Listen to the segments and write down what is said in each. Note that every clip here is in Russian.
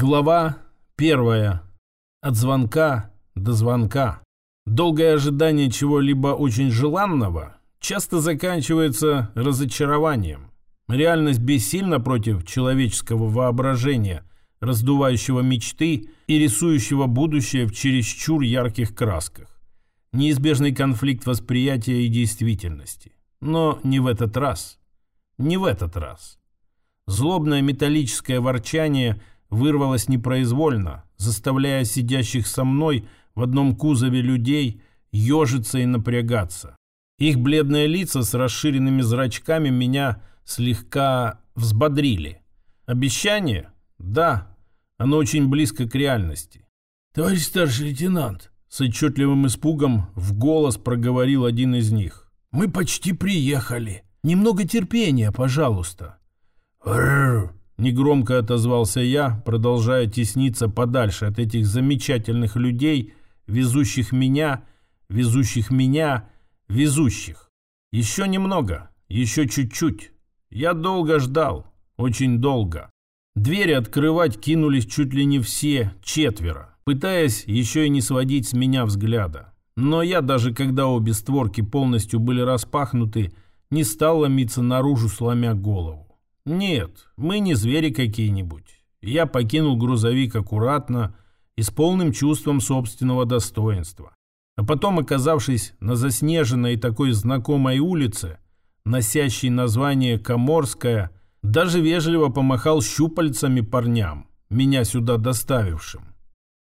Глава первая. От звонка до звонка. Долгое ожидание чего-либо очень желанного часто заканчивается разочарованием. Реальность бессильна против человеческого воображения, раздувающего мечты и рисующего будущее в чересчур ярких красках. Неизбежный конфликт восприятия и действительности. Но не в этот раз. Не в этот раз. Злобное металлическое ворчание вырвалось непроизвольно, заставляя сидящих со мной в одном кузове людей ежиться и напрягаться. Их бледные лица с расширенными зрачками меня слегка взбодрили. Обещание? Да, оно очень близко к реальности. «Товарищ старший лейтенант», — с отчетливым испугом в голос проговорил один из них. «Мы почти приехали. Немного терпения, пожалуйста». «Рррр», — негромко отозвался я, продолжая тесниться подальше от этих замечательных людей, везущих меня, везущих меня, везущих. Еще немного, еще чуть-чуть. Я долго ждал, очень долго. Двери открывать кинулись чуть ли не все, четверо, пытаясь еще и не сводить с меня взгляда. Но я даже когда обе створки полностью были распахнуты, не стал ломиться наружу, сломя голову. Нет, мы не звери какие-нибудь. Я покинул грузовик аккуратно и с полным чувством собственного достоинства. А потом, оказавшись на заснеженной такой знакомой улице, носящей название Коморская, даже вежливо помахал щупальцами парням, меня сюда доставившим.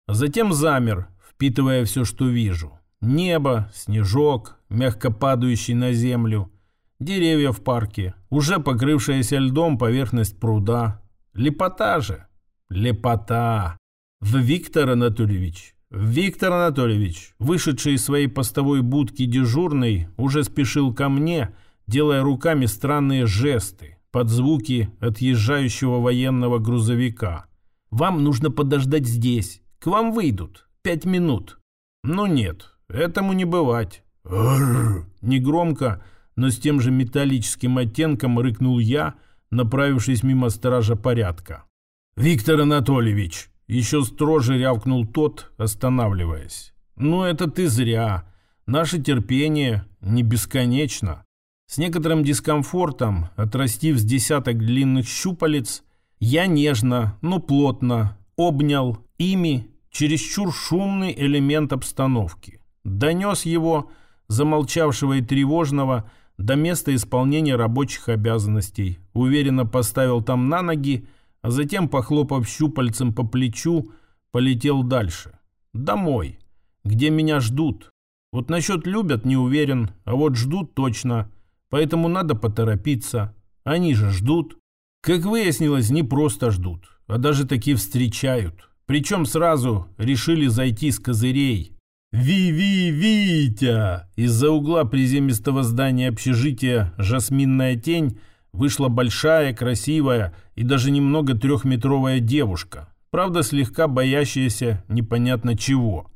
Затем замер, впитывая все, что вижу. Небо, снежок, мягко падающий на землю, деревья в парке, уже покрывшаяся льдом поверхность пруда. Лепота же, лепота. В Виктор Анатольевич, Виктор Анатольевич, вышедший из своей постовой будки дежурный, уже спешил ко мне, делая руками странные жесты под звуки отъезжающего военного грузовика. «Вам нужно подождать здесь. К вам выйдут. Пять минут». «Ну нет, этому не бывать». Негромко, но с тем же металлическим оттенком рыкнул я, направившись мимо стража порядка. «Виктор Анатольевич!» Еще строже рявкнул тот, останавливаясь. «Ну это ты зря. Наше терпение не бесконечно. С некоторым дискомфортом, отрастив с десяток длинных щупалец, я нежно, но плотно обнял ими чересчур шумный элемент обстановки. Донес его, замолчавшего и тревожного, до места исполнения рабочих обязанностей, уверенно поставил там на ноги, а затем, похлопав щупальцем по плечу, полетел дальше. Домой, где меня ждут. Вот насчет любят не уверен, а вот ждут точно – Поэтому надо поторопиться. Они же ждут. Как выяснилось, не просто ждут, а даже таки встречают. Причем сразу решили зайти с козырей. «Ви-ви, Витя!» Из-за угла приземистого здания общежития «Жасминная тень» вышла большая, красивая и даже немного трехметровая девушка. Правда, слегка боящаяся непонятно чего.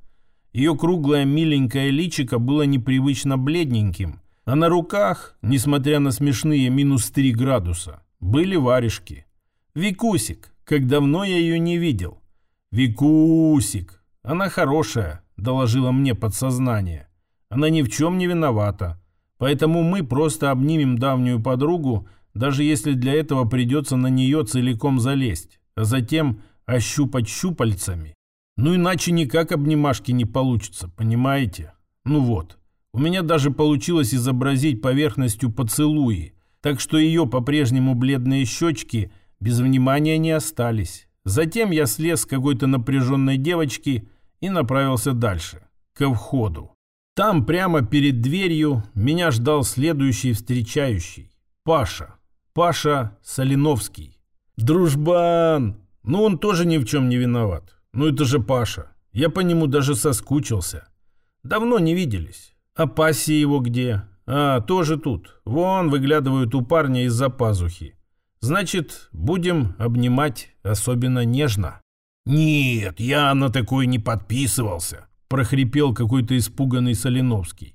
Ее круглое миленькое личико было непривычно бледненьким, а на руках, несмотря на смешные минус 3 градуса, были варежки. Викусик, как давно я ее не видел. Викусик, она хорошая, доложила мне подсознание. Она ни в чем не виновата. Поэтому мы просто обнимем давнюю подругу, даже если для этого придется на нее целиком залезть, а затем ощупать щупальцами. Ну иначе никак обнимашки не получится, понимаете? Ну вот. У меня даже получилось изобразить поверхностью поцелуи, так что ее по-прежнему бледные щечки без внимания не остались. Затем я слез с какой-то напряженной девочки и направился дальше, ко входу. Там, прямо перед дверью, меня ждал следующий встречающий. Паша. Паша Соленовский. Дружбан! Ну, он тоже ни в чем не виноват. Ну, это же Паша. Я по нему даже соскучился. Давно не виделись. А пассии его где? А, тоже тут. Вон выглядывают у парня из-за пазухи. Значит, будем обнимать особенно нежно. Нет, я на такое не подписывался, прохрипел какой-то испуганный Соленовский.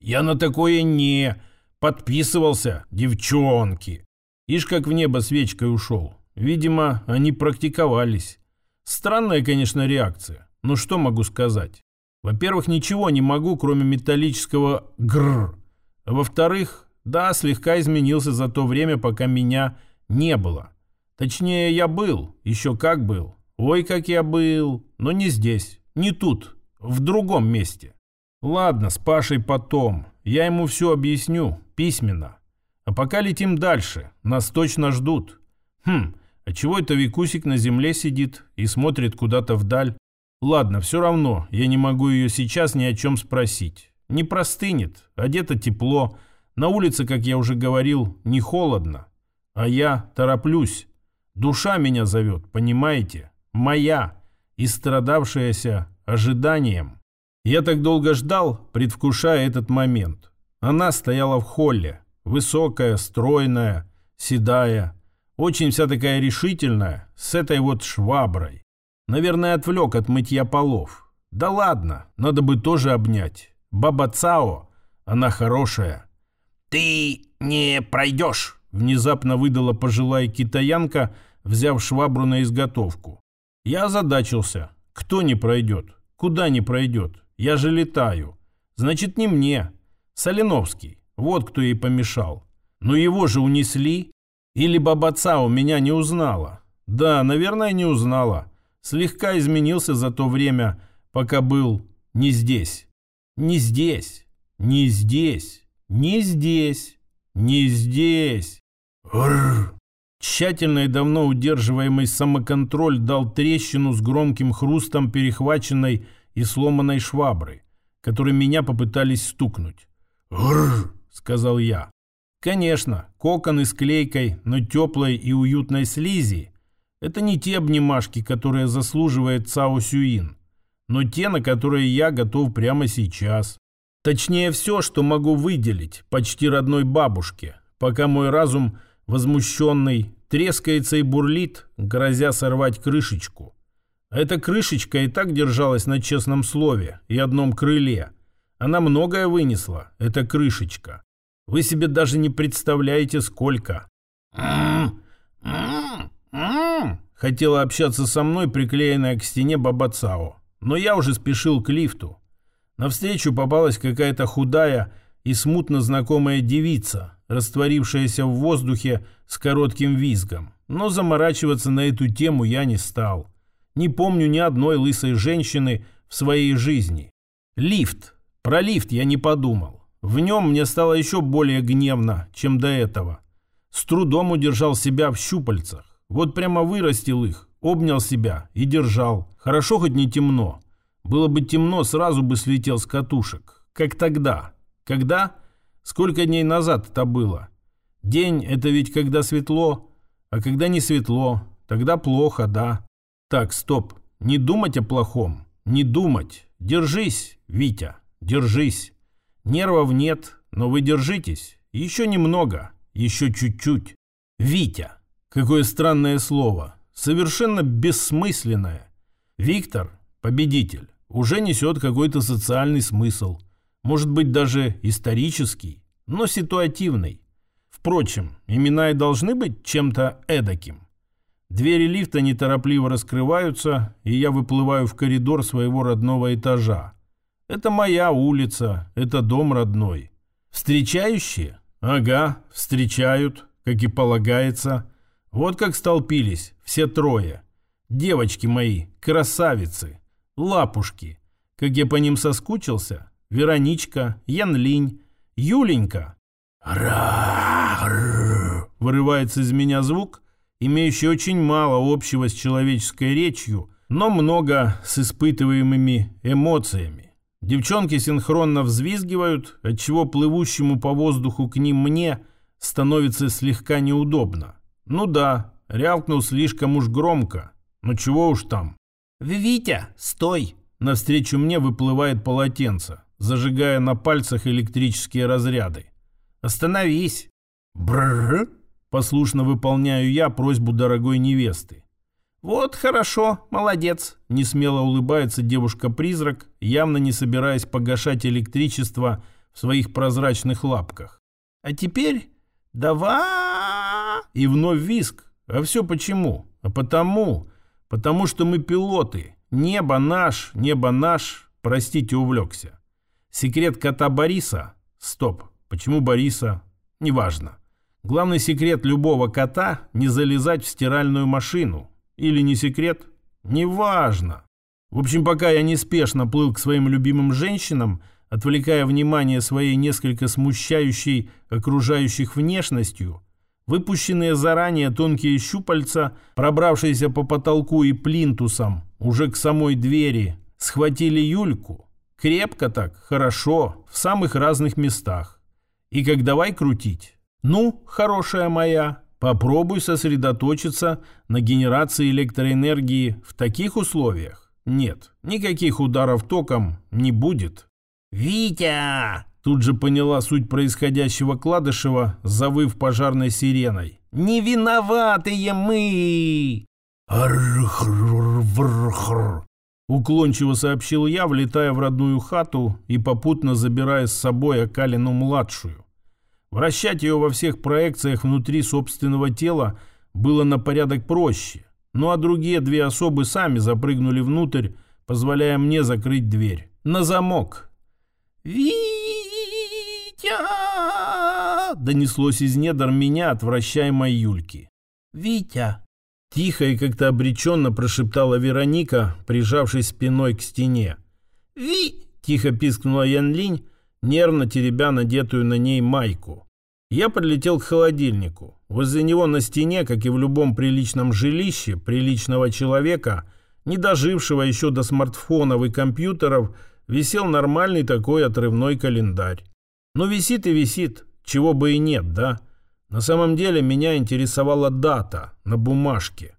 Я на такое не подписывался, девчонки. Ишь, как в небо свечкой ушел. Видимо, они практиковались. Странная, конечно, реакция. Но что могу сказать? Во-первых, ничего не могу, кроме металлического гррр. Во-вторых, да, слегка изменился за то время, пока меня не было. Точнее, я был, еще как был. Ой, как я был, но не здесь, не тут, в другом месте. Ладно, с Пашей потом, я ему все объясню, письменно. А пока летим дальше, нас точно ждут. Хм, а чего это Викусик на земле сидит и смотрит куда-то вдаль? Ладно, все равно, я не могу ее сейчас ни о чем спросить. Не простынет, одето тепло, на улице, как я уже говорил, не холодно. А я тороплюсь. Душа меня зовет, понимаете? Моя, истрадавшаяся ожиданием. Я так долго ждал, предвкушая этот момент. Она стояла в холле, высокая, стройная, седая, очень вся такая решительная, с этой вот шваброй. Наверное, отвлек от мытья полов. Да ладно, надо бы тоже обнять. Баба Цао, она хорошая. «Ты не пройдешь!» Внезапно выдала пожилая китаянка, взяв швабру на изготовку. Я озадачился. Кто не пройдет? Куда не пройдет? Я же летаю. Значит, не мне. Соленовский. Вот кто ей помешал. Но его же унесли. Или баба Цао меня не узнала. Да, наверное, не узнала. Слегка изменился за то время, пока был не здесь. Не здесь. Не здесь. Не здесь. Не здесь. Рррр. Тщательно и давно удерживаемый самоконтроль дал трещину с громким хрустом перехваченной и сломанной швабры, которой меня попытались стукнуть. «Рррр!» — сказал я. Конечно, коконы с клейкой, но теплой и уютной слизи — это не те обнимашки, которые заслуживает Цао Сюин, но те, на которые я готов прямо сейчас. Точнее, все, что могу выделить почти родной бабушке, пока мой разум — возмущенный, трескается и бурлит, грозя сорвать крышечку. Эта крышечка и так держалась на честном слове и одном крыле. Она многое вынесла, эта крышечка. Вы себе даже не представляете, сколько. Хотела общаться со мной, приклеенная к стене баба Цао. Но я уже спешил к лифту. Навстречу попалась какая-то худая и смутно знакомая девица, растворившаяся в воздухе с коротким визгом. Но заморачиваться на эту тему я не стал. Не помню ни одной лысой женщины в своей жизни. Лифт. Про лифт я не подумал. В нем мне стало еще более гневно, чем до этого. С трудом удержал себя в щупальцах. Вот прямо вырастил их, обнял себя и держал. Хорошо хоть не темно. Было бы темно, сразу бы слетел с катушек. Как тогда. Когда? Сколько дней назад это было? День – это ведь когда светло, а когда не светло, тогда плохо, да. Так, стоп, не думать о плохом, не думать. Держись, Витя, держись. Нервов нет, но вы держитесь. Еще немного, еще чуть-чуть. Витя. Какое странное слово. Совершенно бессмысленное. Виктор, победитель, уже несет какой-то социальный смысл – может быть даже исторический, но ситуативный. Впрочем, имена и должны быть чем-то эдаким. Двери лифта неторопливо раскрываются, и я выплываю в коридор своего родного этажа. Это моя улица, это дом родной. Встречающие? Ага, встречают, как и полагается. Вот как столпились все трое. Девочки мои, красавицы, лапушки. Как я по ним соскучился, Вероничка, Янлинь, Юленька. «Ра-р-р!» Вырывается из меня звук, имеющий очень мало общего с человеческой речью, но много с испытываемыми эмоциями. Девчонки синхронно взвизгивают, отчего плывущему по воздуху к ним мне становится слегка неудобно. Ну да, рявкнул слишком уж громко. Ну чего уж там. «Витя, стой!» Навстречу мне выплывает полотенце зажигая на пальцах электрические разряды. «Остановись!» «Брррр!» – послушно выполняю я просьбу дорогой невесты. «Вот хорошо, молодец!» – несмело улыбается девушка-призрак, явно не собираясь погашать электричество в своих прозрачных лапках. «А теперь давай!» И вновь виск. А все почему? А потому, Потому что мы пилоты. Небо наш, небо наш. Простите, увлекся. Секрет кота Бориса? Стоп. Почему Бориса? Неважно. Главный секрет любого кота – не залезать в стиральную машину. Или не секрет? Неважно. В общем, пока я неспешно плыл к своим любимым женщинам, отвлекая внимание своей несколько смущающей окружающих внешностью, выпущенные заранее тонкие щупальца, пробравшиеся по потолку и плинтусам, уже к самой двери, схватили Юльку. Крепко так, хорошо, в самых разных местах. И как давай крутить. Ну, хорошая моя, попробуй сосредоточиться на генерации электроэнергии в таких условиях. Нет, никаких ударов током не будет. «Витя!» Тут же поняла суть происходящего Кладышева, завыв пожарной сиреной. «Не виноватые мы!» Уклончиво сообщил я, влетая в родную хату и попутно забирая с собой Акалину-младшую. Вращать ее во всех проекциях внутри собственного тела было на порядок проще. Ну а другие две особы сами запрыгнули внутрь, позволяя мне закрыть дверь. На замок. «Витя!» Донеслось из недр меня от вращаемой Юльки. «Витя!» Тихо и как-то обреченно прошептала Вероника, прижавшись спиной к стене. «Ви!» — тихо пискнула Ян Линь, нервно теребя надетую на ней майку. Я подлетел к холодильнику. Возле него на стене, как и в любом приличном жилище приличного человека, не дожившего еще до смартфонов и компьютеров, висел нормальный такой отрывной календарь. Но висит и висит, чего бы и нет, да? На самом деле меня интересовала дата на бумажке.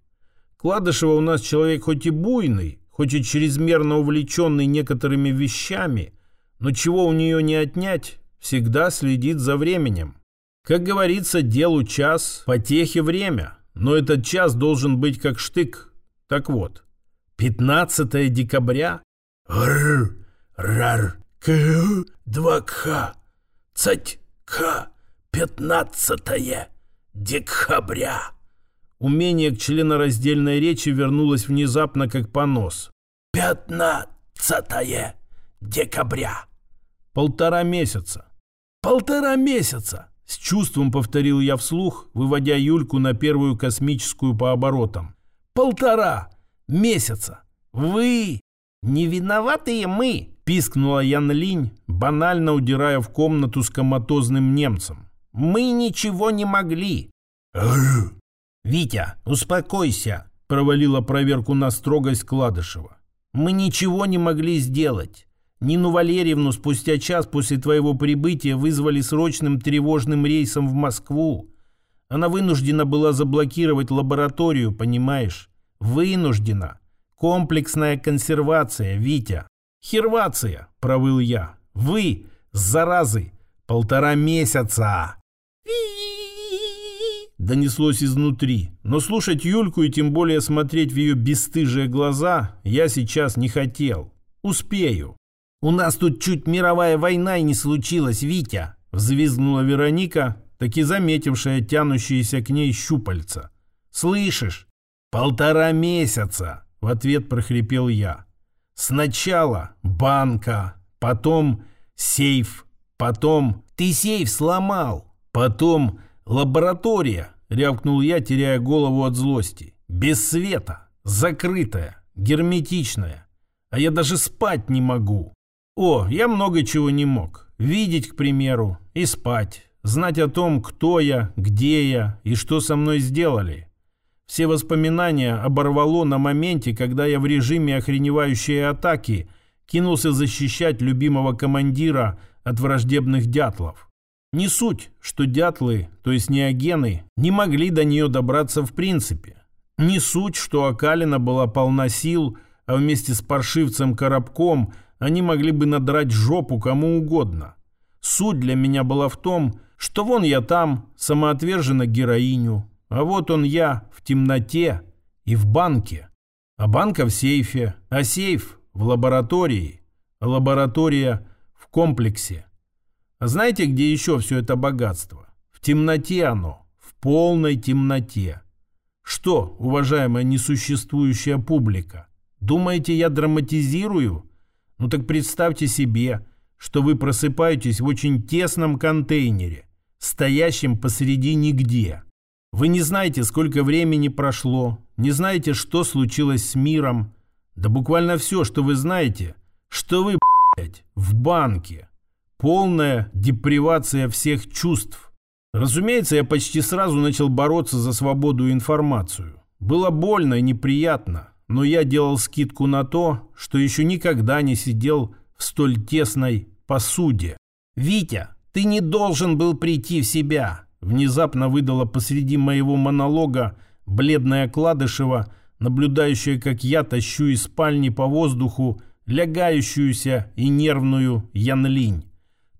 Кладышева у нас человек хоть и буйный, хоть и чрезмерно увлеченный некоторыми вещами, но чего у нее не отнять, всегда следит за временем. Как говорится, делу час, потехе время. Но этот час должен быть как штык. Так вот, 15 декабря. Р, рар, к, два к, цать, к, 15 декабря. Умение к членораздельной речи вернулось внезапно как понос. 15 декабря. Полтора месяца. Полтора месяца. С чувством повторил я вслух, выводя Юльку на первую космическую по оборотам. «Полтора месяца! Вы не виноватые мы!» Пискнула Ян Линь, банально удирая в комнату с коматозным немцем. «Мы ничего не могли!» «Витя, успокойся!» Провалила проверку на строгость Кладышева. «Мы ничего не могли сделать. Нину Валерьевну спустя час после твоего прибытия вызвали срочным тревожным рейсом в Москву. Она вынуждена была заблокировать лабораторию, понимаешь? Вынуждена. Комплексная консервация, Витя. Хервация, провыл я. Вы, заразы, полтора месяца. Донеслось изнутри. Но слушать Юльку и тем более смотреть в ее бесстыжие глаза я сейчас не хотел. Успею. «У нас тут чуть мировая война и не случилась, Витя!» Взвизгнула Вероника, таки заметившая тянущиеся к ней щупальца. «Слышишь? Полтора месяца!» В ответ прохрипел я. «Сначала банка, потом сейф, потом ты сейф сломал, потом лаборатория!» Рявкнул я, теряя голову от злости. «Без света, закрытая, герметичная, а я даже спать не могу!» О, я много чего не мог. Видеть, к примеру, и спать. Знать о том, кто я, где я и что со мной сделали. Все воспоминания оборвало на моменте, когда я в режиме охреневающей атаки кинулся защищать любимого командира от враждебных дятлов. Не суть, что дятлы, то есть неогены, не могли до нее добраться в принципе. Не суть, что Акалина была полна сил, а вместе с паршивцем Коробком – они могли бы надрать жопу кому угодно. Суть для меня была в том, что вон я там, самоотверженно героиню, а вот он я в темноте и в банке. А банка в сейфе, а сейф в лаборатории, а лаборатория в комплексе. Знаете, где еще все это богатство? В темноте оно, в полной темноте. Что, уважаемая несуществующая публика, думаете, я драматизирую? Ну так представьте себе, что вы просыпаетесь в очень тесном контейнере, стоящем посреди нигде. Вы не знаете, сколько времени прошло, не знаете, что случилось с миром. Да буквально все, что вы знаете, что вы, блядь, в банке. Полная депривация всех чувств. Разумеется, я почти сразу начал бороться за свободу и информацию. Было больно и неприятно, но я делал скидку на то, что еще никогда не сидел в столь тесной посуде. «Витя, ты не должен был прийти в себя!» Внезапно выдала посреди моего монолога бледная Кладышева, наблюдающая, как я тащу из спальни по воздуху лягающуюся и нервную Янлинь.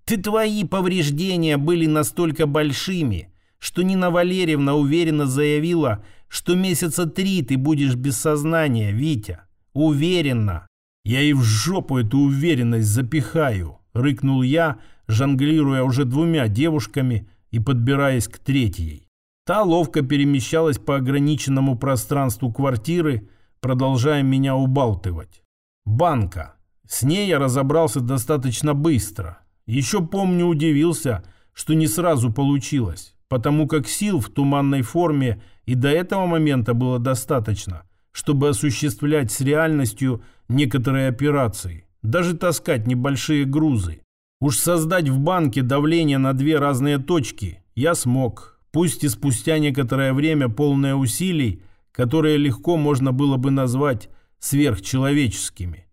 Ты твои повреждения были настолько большими, что Нина Валерьевна уверенно заявила, что месяца три ты будешь без сознания, Витя. Уверенно. Я и в жопу эту уверенность запихаю, рыкнул я, жонглируя уже двумя девушками и подбираясь к третьей. Та ловко перемещалась по ограниченному пространству квартиры, продолжая меня убалтывать. Банка. С ней я разобрался достаточно быстро. Еще помню, удивился, что не сразу получилось, потому как сил в туманной форме и до этого момента было достаточно, чтобы осуществлять с реальностью некоторые операции, даже таскать небольшие грузы. Уж создать в банке давление на две разные точки я смог, пусть и спустя некоторое время полное усилий, которые легко можно было бы назвать сверхчеловеческими.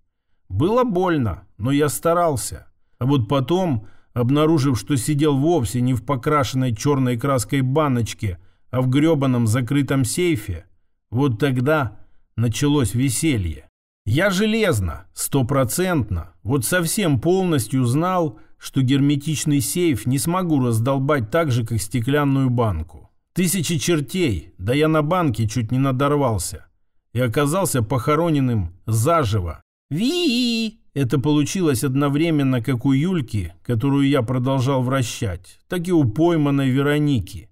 Было больно, но я старался. А вот потом, обнаружив, что сидел вовсе не в покрашенной черной краской баночке, а в гребаном закрытом сейфе, вот тогда началось веселье. Я железно, стопроцентно, вот совсем полностью знал, что герметичный сейф не смогу раздолбать так же, как стеклянную банку. Тысячи чертей, да я на банке чуть не надорвался. И оказался похороненным заживо. ви это получилось одновременно как у Юльки, которую я продолжал вращать, так и у пойманной Вероники.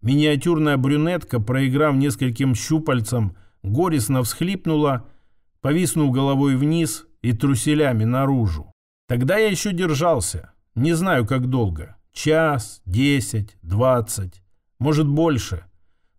Миниатюрная брюнетка, проиграв нескольким щупальцам, горестно всхлипнула, повиснув головой вниз и труселями наружу. Тогда я еще держался, не знаю как долго, час, десять, двадцать, может больше.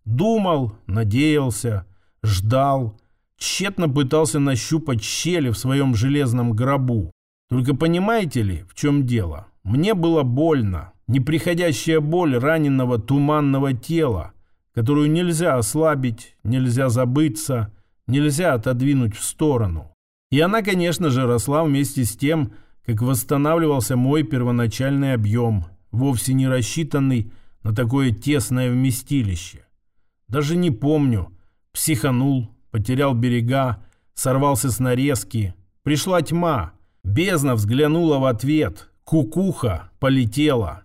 Думал, надеялся, ждал, тщетно пытался нащупать щели в своем железном гробу. Только понимаете ли, в чем дело? Мне было больно. Неприходящая боль раненого туманного тела, которую нельзя ослабить, нельзя забыться, нельзя отодвинуть в сторону. И она, конечно же, росла вместе с тем, как восстанавливался мой первоначальный объем, вовсе не рассчитанный на такое тесное вместилище. Даже не помню, психанул, потерял берега, сорвался с нарезки. Пришла тьма. Бездна взглянула в ответ. Кукуха полетела.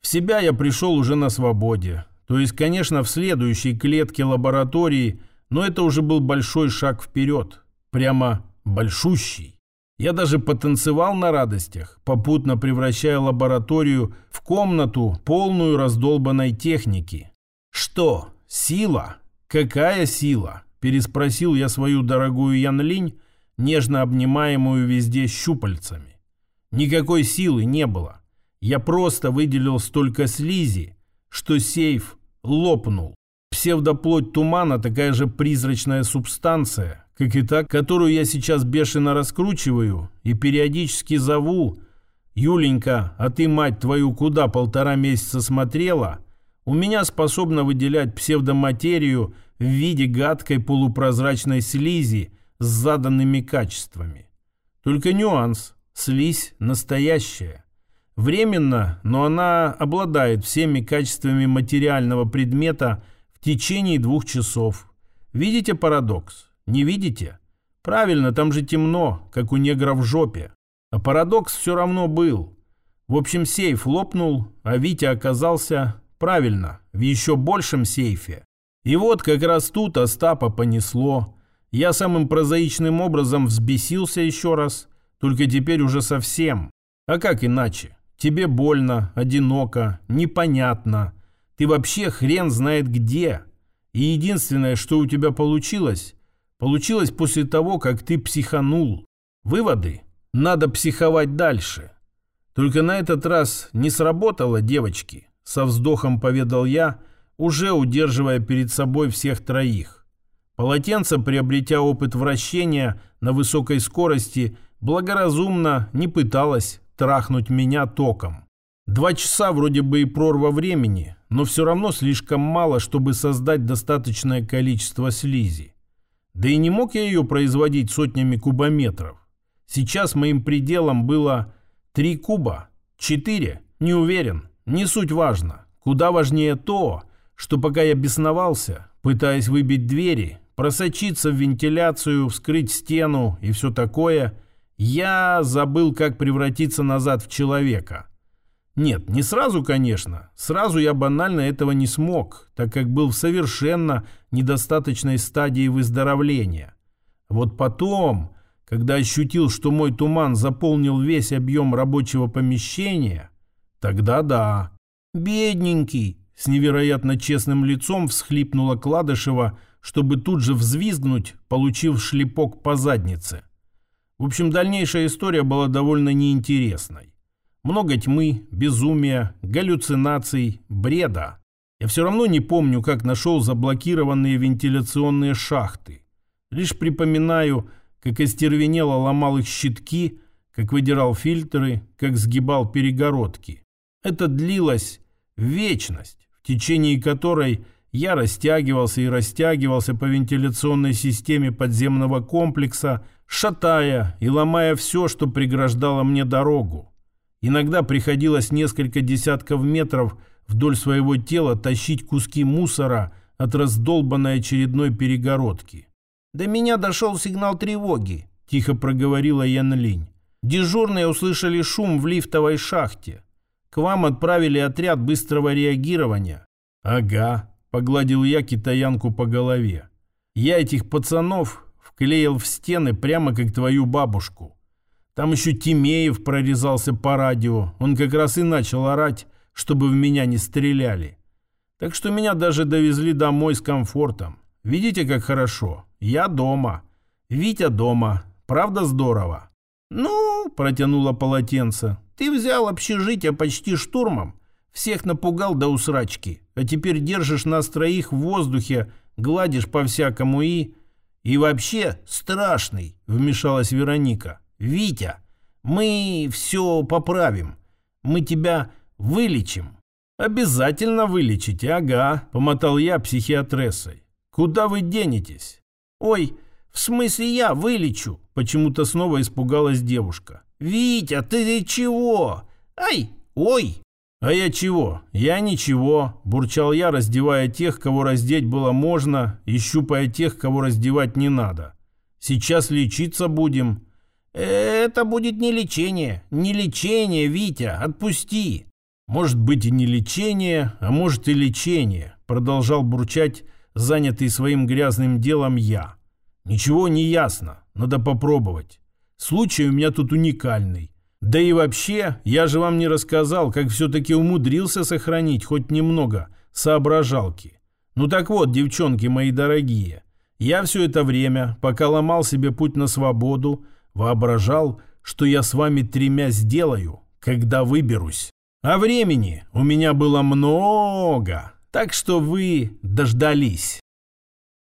В себя я пришел уже на свободе. То есть, конечно, в следующей клетке лаборатории, но это уже был большой шаг вперед. Прямо большущий. Я даже потанцевал на радостях, попутно превращая лабораторию в комнату, полную раздолбанной техники. Что? Сила? Какая сила? Переспросил я свою дорогую Янлинь, нежно обнимаемую везде щупальцами. Никакой силы не было. Я просто выделил столько слизи, что сейф лопнул. Псевдоплоть тумана такая же призрачная субстанция, как и та, которую я сейчас бешено раскручиваю и периодически зову «Юленька, а ты, мать твою, куда полтора месяца смотрела?» У меня способна выделять псевдоматерию в виде гадкой полупрозрачной слизи с заданными качествами. Только нюанс – слизь настоящая. Временно, но она обладает всеми качествами материального предмета в течение двух часов. Видите парадокс? Не видите? Правильно, там же темно, как у негра в жопе. А парадокс все равно был. В общем, сейф лопнул, а Витя оказался, правильно, в еще большем сейфе. И вот как раз тут Остапа понесло. Я самым прозаичным образом взбесился еще раз, только теперь уже совсем. А как иначе? Тебе больно, одиноко, непонятно. Ты вообще хрен знает где. И единственное, что у тебя получилось, получилось после того, как ты психанул. Выводы? Надо психовать дальше. Только на этот раз не сработало, девочки, со вздохом поведал я, уже удерживая перед собой всех троих. Полотенце, приобретя опыт вращения на высокой скорости, благоразумно не пыталось трахнуть меня током. Два часа вроде бы и прорва времени, но все равно слишком мало, чтобы создать достаточное количество слизи. Да и не мог я ее производить сотнями кубометров. Сейчас моим пределом было три куба, четыре, не уверен, не суть важно. Куда важнее то, что пока я бесновался, пытаясь выбить двери, просочиться в вентиляцию, вскрыть стену и все такое, я забыл, как превратиться назад в человека. Нет, не сразу, конечно. Сразу я банально этого не смог, так как был в совершенно недостаточной стадии выздоровления. Вот потом, когда ощутил, что мой туман заполнил весь объем рабочего помещения, тогда да. «Бедненький!» — с невероятно честным лицом всхлипнула Кладышева, чтобы тут же взвизгнуть, получив шлепок по заднице. В общем, дальнейшая история была довольно неинтересной. Много тьмы, безумия, галлюцинаций, бреда. Я все равно не помню, как нашел заблокированные вентиляционные шахты. Лишь припоминаю, как остервенело ломал их щитки, как выдирал фильтры, как сгибал перегородки. Это длилось вечность, течение которой я растягивался и растягивался по вентиляционной системе подземного комплекса, шатая и ломая все, что преграждало мне дорогу. Иногда приходилось несколько десятков метров вдоль своего тела тащить куски мусора от раздолбанной очередной перегородки. «До меня дошел сигнал тревоги», – тихо проговорила Ян Линь. «Дежурные услышали шум в лифтовой шахте. К вам отправили отряд быстрого реагирования». «Ага», – погладил я китаянку по голове. «Я этих пацанов вклеил в стены прямо как твою бабушку. Там еще Тимеев прорезался по радио. Он как раз и начал орать, чтобы в меня не стреляли. Так что меня даже довезли домой с комфортом. Видите, как хорошо? Я дома. Витя дома. Правда здорово? Ну, протянула полотенце. Ты взял общежитие почти штурмом. Всех напугал до усрачки. А теперь держишь нас троих в воздухе, гладишь по-всякому и... И вообще страшный, вмешалась Вероника. Витя, мы все поправим. Мы тебя вылечим. Обязательно вылечите, ага, помотал я психиатрессой. Куда вы денетесь? Ой, в смысле я вылечу? Почему-то снова испугалась девушка. Витя, ты чего? Ай, ой. А я чего? Я ничего, бурчал я, раздевая тех, кого раздеть было можно, и щупая тех, кого раздевать не надо. Сейчас лечиться будем. «Это будет не лечение. Не лечение, Витя. Отпусти». «Может быть и не лечение, а может и лечение», продолжал бурчать занятый своим грязным делом я. «Ничего не ясно. Надо попробовать. Случай у меня тут уникальный. Да и вообще, я же вам не рассказал, как все-таки умудрился сохранить хоть немного соображалки. Ну так вот, девчонки мои дорогие, я все это время, пока ломал себе путь на свободу, Воображал, что я с вами тремя сделаю, когда выберусь. А времени у меня было много, так что вы дождались.